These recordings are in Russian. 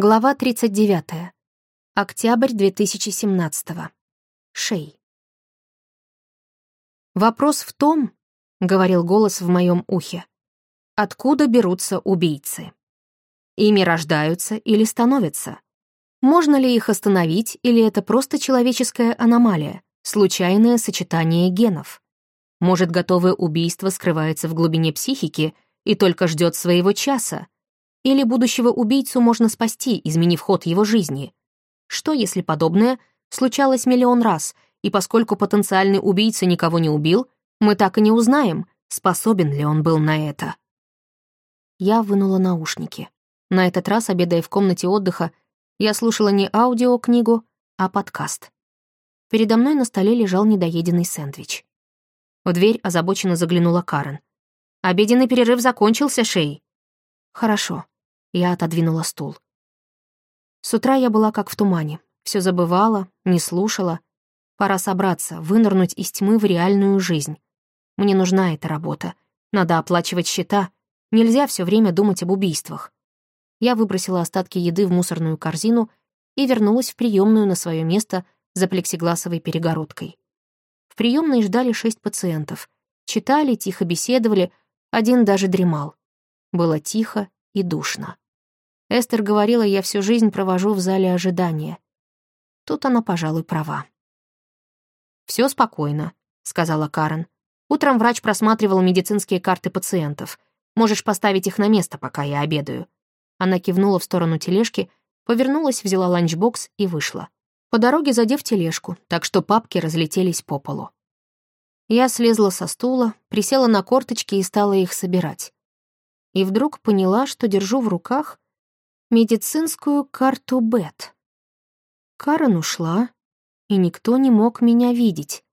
Глава 39. Октябрь 2017. Шей. «Вопрос в том, — говорил голос в моем ухе, — откуда берутся убийцы? Ими рождаются или становятся? Можно ли их остановить, или это просто человеческая аномалия, случайное сочетание генов? Может, готовое убийство скрывается в глубине психики и только ждет своего часа, или будущего убийцу можно спасти, изменив ход его жизни? Что, если подобное случалось миллион раз, и поскольку потенциальный убийца никого не убил, мы так и не узнаем, способен ли он был на это? Я вынула наушники. На этот раз, обедая в комнате отдыха, я слушала не аудиокнигу, а подкаст. Передо мной на столе лежал недоеденный сэндвич. В дверь озабоченно заглянула Карен. «Обеденный перерыв закончился, Шей». «Хорошо». Я отодвинула стул. С утра я была как в тумане. Все забывала, не слушала. Пора собраться, вынырнуть из тьмы в реальную жизнь. Мне нужна эта работа. Надо оплачивать счета. Нельзя все время думать об убийствах. Я выбросила остатки еды в мусорную корзину и вернулась в приемную на свое место за плексигласовой перегородкой. В приемной ждали шесть пациентов. Читали, тихо беседовали, один даже дремал. Было тихо и душно. Эстер говорила, я всю жизнь провожу в зале ожидания. Тут она, пожалуй, права. Все спокойно», — сказала Карен. «Утром врач просматривал медицинские карты пациентов. Можешь поставить их на место, пока я обедаю». Она кивнула в сторону тележки, повернулась, взяла ланчбокс и вышла. По дороге задев тележку, так что папки разлетелись по полу. Я слезла со стула, присела на корточки и стала их собирать и вдруг поняла, что держу в руках медицинскую карту Бет. Карен ушла, и никто не мог меня видеть.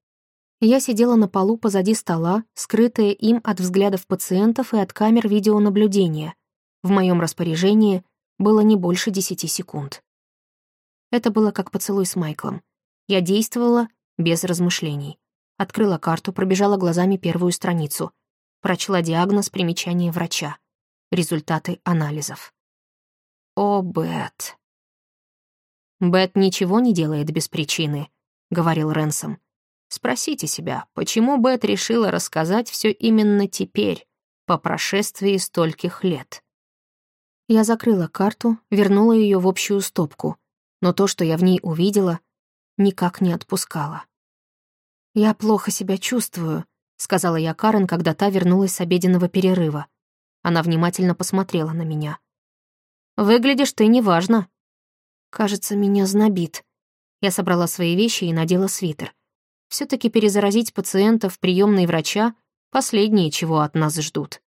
Я сидела на полу позади стола, скрытая им от взглядов пациентов и от камер видеонаблюдения. В моем распоряжении было не больше десяти секунд. Это было как поцелуй с Майклом. Я действовала без размышлений. Открыла карту, пробежала глазами первую страницу. Прочла диагноз примечания врача результаты анализов. «О, Бет!» «Бет ничего не делает без причины», — говорил Ренсом. «Спросите себя, почему Бет решила рассказать все именно теперь, по прошествии стольких лет?» Я закрыла карту, вернула ее в общую стопку, но то, что я в ней увидела, никак не отпускала. «Я плохо себя чувствую», — сказала я Карен, когда та вернулась с обеденного перерыва. Она внимательно посмотрела на меня. «Выглядишь ты неважно». «Кажется, меня знобит». Я собрала свои вещи и надела свитер. все таки перезаразить пациентов приемной врача — последнее, чего от нас ждут.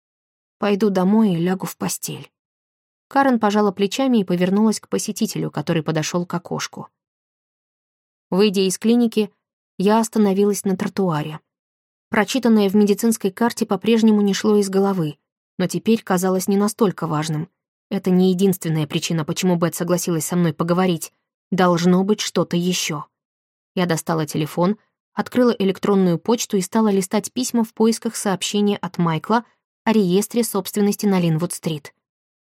Пойду домой и лягу в постель. Карен пожала плечами и повернулась к посетителю, который подошел к окошку. Выйдя из клиники, я остановилась на тротуаре. Прочитанное в медицинской карте по-прежнему не шло из головы но теперь казалось не настолько важным. Это не единственная причина, почему Бет согласилась со мной поговорить. Должно быть что-то еще. Я достала телефон, открыла электронную почту и стала листать письма в поисках сообщения от Майкла о реестре собственности на Линвуд-стрит.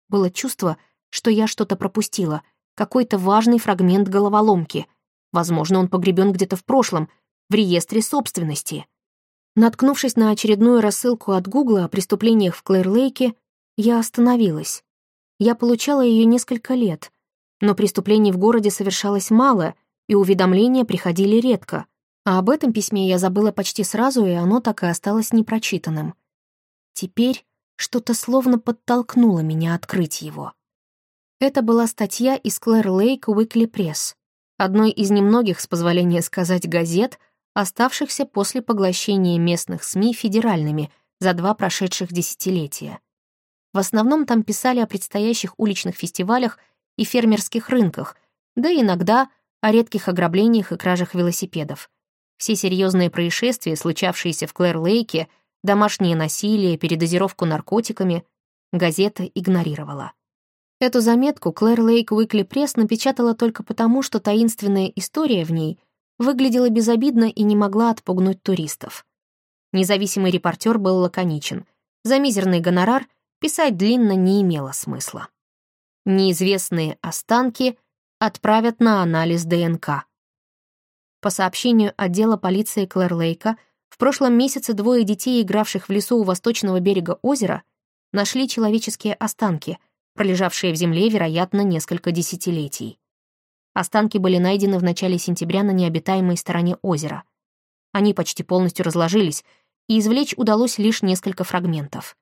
Было чувство, что я что-то пропустила, какой-то важный фрагмент головоломки. Возможно, он погребен где-то в прошлом, в реестре собственности. Наткнувшись на очередную рассылку от Гугла о преступлениях в Клэр-Лейке, я остановилась. Я получала ее несколько лет, но преступлений в городе совершалось мало, и уведомления приходили редко. А об этом письме я забыла почти сразу, и оно так и осталось непрочитанным. Теперь что-то словно подтолкнуло меня открыть его. Это была статья из Клэр Лейк Уикли Пресс, одной из немногих, с позволения сказать, газет — оставшихся после поглощения местных СМИ федеральными за два прошедших десятилетия. В основном там писали о предстоящих уличных фестивалях и фермерских рынках, да иногда о редких ограблениях и кражах велосипедов. Все серьезные происшествия, случавшиеся в Клэр-Лейке, домашнее насилие, передозировку наркотиками, газета игнорировала. Эту заметку Клэр Лейк Уикли Пресс напечатала только потому, что таинственная история в ней — выглядела безобидно и не могла отпугнуть туристов. Независимый репортер был лаконичен. За мизерный гонорар писать длинно не имело смысла. Неизвестные останки отправят на анализ ДНК. По сообщению отдела полиции Клэр-Лейка, в прошлом месяце двое детей, игравших в лесу у восточного берега озера, нашли человеческие останки, пролежавшие в земле, вероятно, несколько десятилетий. Останки были найдены в начале сентября на необитаемой стороне озера. Они почти полностью разложились, и извлечь удалось лишь несколько фрагментов.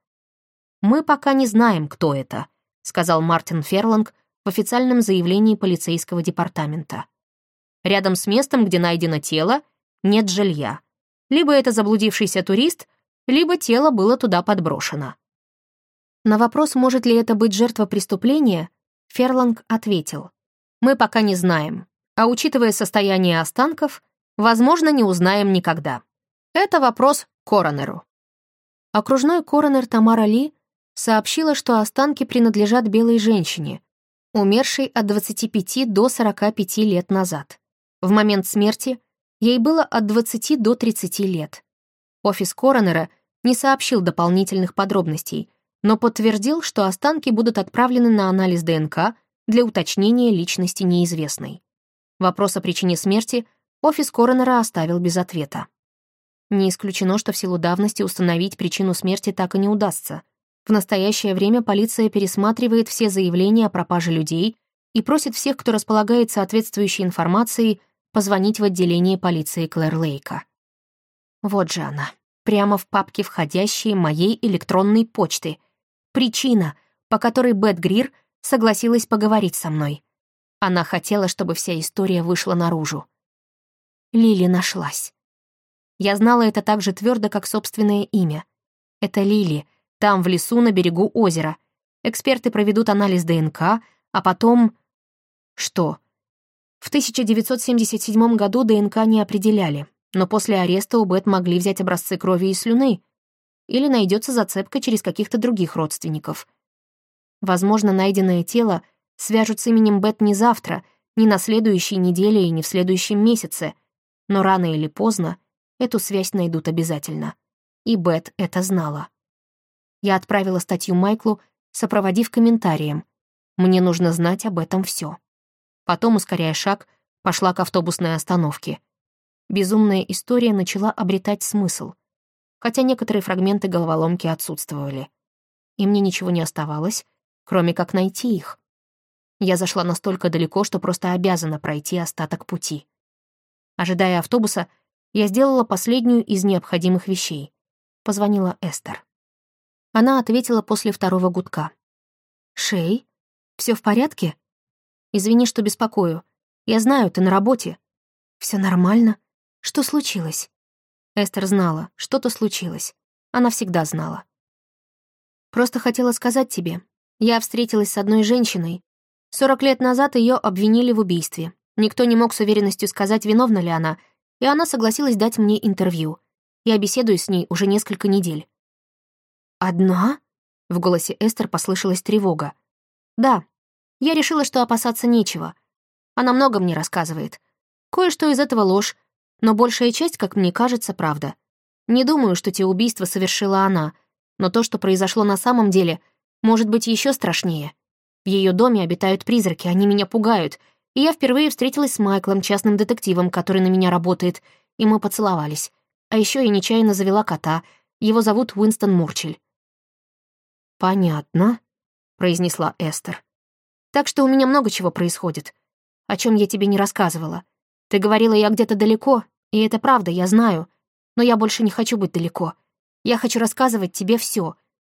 «Мы пока не знаем, кто это», — сказал Мартин Ферланг в официальном заявлении полицейского департамента. Рядом с местом, где найдено тело, нет жилья. Либо это заблудившийся турист, либо тело было туда подброшено. На вопрос, может ли это быть жертва преступления, Ферланг ответил. «Мы пока не знаем, а учитывая состояние останков, возможно, не узнаем никогда. Это вопрос коронеру». Окружной коронер Тамара Ли сообщила, что останки принадлежат белой женщине, умершей от 25 до 45 лет назад. В момент смерти ей было от 20 до 30 лет. Офис коронера не сообщил дополнительных подробностей, но подтвердил, что останки будут отправлены на анализ ДНК для уточнения личности неизвестной. Вопрос о причине смерти офис коронера оставил без ответа. Не исключено, что в силу давности установить причину смерти так и не удастся. В настоящее время полиция пересматривает все заявления о пропаже людей и просит всех, кто располагает соответствующей информацией, позвонить в отделение полиции Клэр-Лейка. Вот же она, прямо в папке входящей моей электронной почты. Причина, по которой Бет Грир согласилась поговорить со мной. Она хотела, чтобы вся история вышла наружу. Лили нашлась. Я знала это так же твердо, как собственное имя. Это Лили, там, в лесу, на берегу озера. Эксперты проведут анализ ДНК, а потом... Что? В 1977 году ДНК не определяли, но после ареста у Бет могли взять образцы крови и слюны. Или найдется зацепка через каких-то других родственников. Возможно, найденное тело свяжут с именем Бет не завтра, не на следующей неделе и не в следующем месяце, но рано или поздно эту связь найдут обязательно. И Бет это знала. Я отправила статью Майклу, сопроводив комментарием. Мне нужно знать об этом все. Потом, ускоряя шаг, пошла к автобусной остановке. Безумная история начала обретать смысл, хотя некоторые фрагменты головоломки отсутствовали. И мне ничего не оставалось, кроме как найти их. Я зашла настолько далеко, что просто обязана пройти остаток пути. Ожидая автобуса, я сделала последнюю из необходимых вещей. Позвонила Эстер. Она ответила после второго гудка. «Шей, все в порядке?» Извини, что беспокою. Я знаю, ты на работе. Все нормально. Что случилось? Эстер знала, что-то случилось. Она всегда знала. Просто хотела сказать тебе. Я встретилась с одной женщиной. Сорок лет назад ее обвинили в убийстве. Никто не мог с уверенностью сказать, виновна ли она, и она согласилась дать мне интервью. Я беседую с ней уже несколько недель. «Одна?» — в голосе Эстер послышалась тревога. «Да, я решила, что опасаться нечего. Она много мне рассказывает. Кое-что из этого ложь, но большая часть, как мне кажется, правда. Не думаю, что те убийства совершила она, но то, что произошло на самом деле, может быть еще страшнее. В ее доме обитают призраки, они меня пугают, и я впервые встретилась с Майклом, частным детективом, который на меня работает, и мы поцеловались. А еще я нечаянно завела кота, его зовут Уинстон Мурчель. «Понятно», — произнесла Эстер. Так что у меня много чего происходит, о чем я тебе не рассказывала. Ты говорила, я где-то далеко, и это правда, я знаю. Но я больше не хочу быть далеко. Я хочу рассказывать тебе все.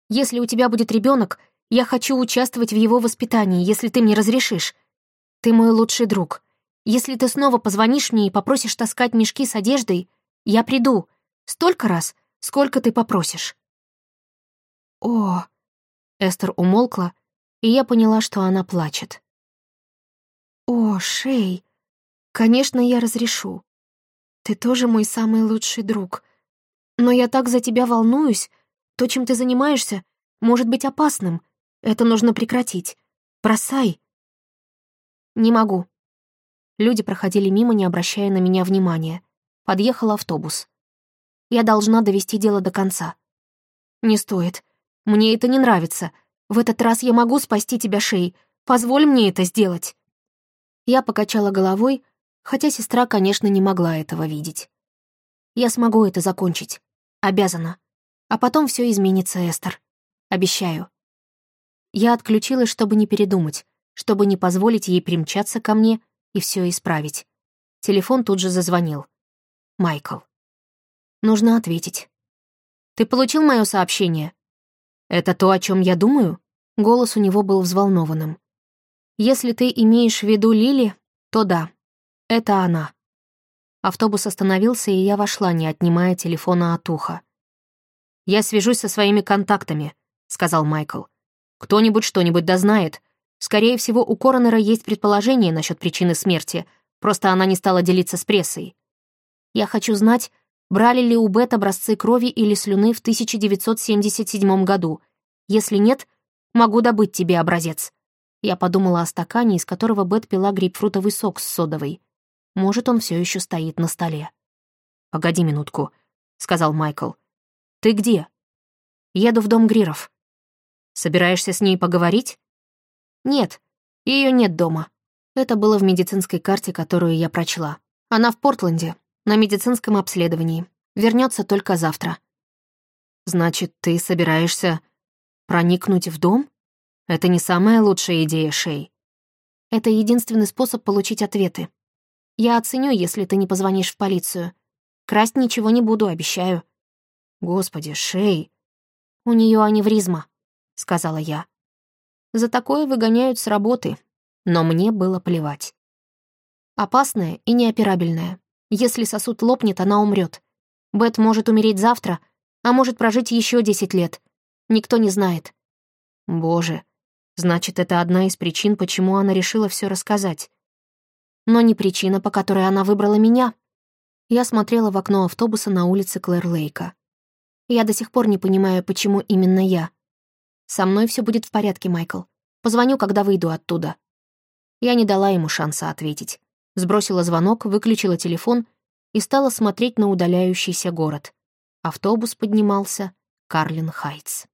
Если у тебя будет ребенок, я хочу участвовать в его воспитании, если ты мне разрешишь. Ты мой лучший друг. Если ты снова позвонишь мне и попросишь таскать мешки с одеждой, я приду. Столько раз, сколько ты попросишь. О, Эстер умолкла, и я поняла, что она плачет. «О, Шей, конечно, я разрешу. Ты тоже мой самый лучший друг. Но я так за тебя волнуюсь. То, чем ты занимаешься, может быть опасным. Это нужно прекратить. Бросай». «Не могу». Люди проходили мимо, не обращая на меня внимания. Подъехал автобус. Я должна довести дело до конца. «Не стоит. Мне это не нравится. В этот раз я могу спасти тебя, Шей. Позволь мне это сделать». Я покачала головой, хотя сестра, конечно, не могла этого видеть. «Я смогу это закончить. Обязана. А потом все изменится, Эстер. Обещаю». Я отключилась, чтобы не передумать, чтобы не позволить ей примчаться ко мне и все исправить. Телефон тут же зазвонил. Майкл. Нужно ответить. «Ты получил мое сообщение?» «Это то, о чем я думаю?» Голос у него был взволнованным. «Если ты имеешь в виду Лили, то да, это она». Автобус остановился, и я вошла, не отнимая телефона от уха. «Я свяжусь со своими контактами», — сказал Майкл. «Кто-нибудь что-нибудь дознает. Скорее всего, у Коронера есть предположение насчет причины смерти, просто она не стала делиться с прессой. Я хочу знать, брали ли у Бет образцы крови или слюны в 1977 году. Если нет, могу добыть тебе образец». Я подумала о стакане, из которого Бет пила грейпфрутовый сок с содовой. Может, он все еще стоит на столе. «Погоди минутку», — сказал Майкл. «Ты где?» «Еду в дом Гриров». «Собираешься с ней поговорить?» «Нет, ее нет дома». Это было в медицинской карте, которую я прочла. Она в Портленде, на медицинском обследовании. Вернется только завтра. Значит, ты собираешься проникнуть в дом? Это не самая лучшая идея, Шей. Это единственный способ получить ответы. Я оценю, если ты не позвонишь в полицию. Красть ничего не буду, обещаю. Господи, Шей. У нее аневризма, сказала я. За такое выгоняют с работы, но мне было плевать. Опасная и неоперабельная. Если сосуд лопнет, она умрет. Бет может умереть завтра, а может прожить еще десять лет. Никто не знает. Боже, значит, это одна из причин, почему она решила все рассказать. Но не причина, по которой она выбрала меня. Я смотрела в окно автобуса на улице Клэр-Лейка. Я до сих пор не понимаю, почему именно я. Со мной все будет в порядке, Майкл. Позвоню, когда выйду оттуда. Я не дала ему шанса ответить сбросила звонок, выключила телефон и стала смотреть на удаляющийся город. Автобус поднимался Карлин Хайтс.